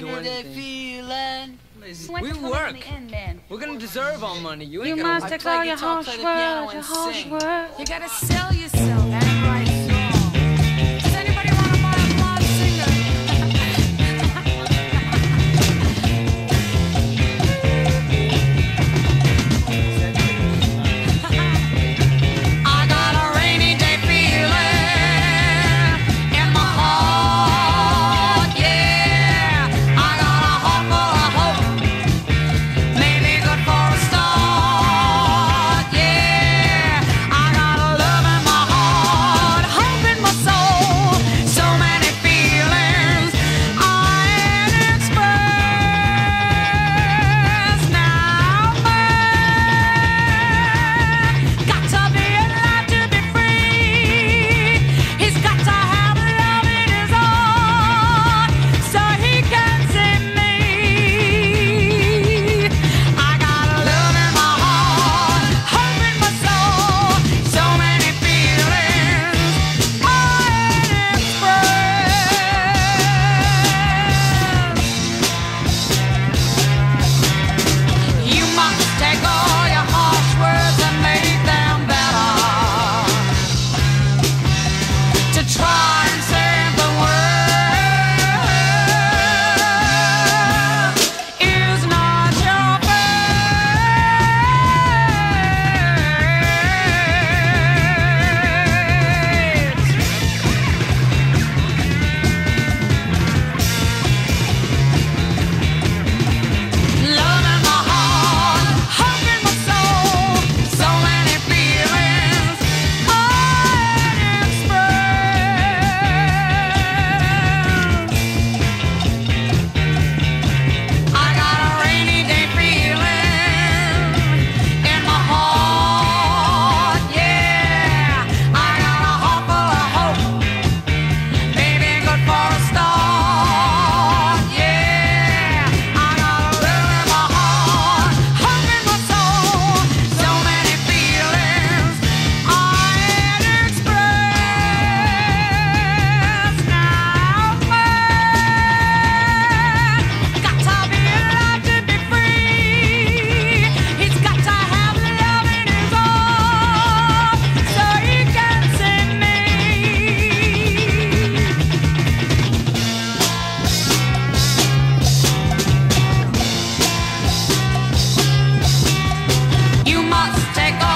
gonna do anything. feeling. Lazy. We to come in work. the end, then. We're gonna deserve our money. You You ain't must gonna. declare your guitar, harsh play piano, words, your and harsh sing. words. You gotta sell yourself. take.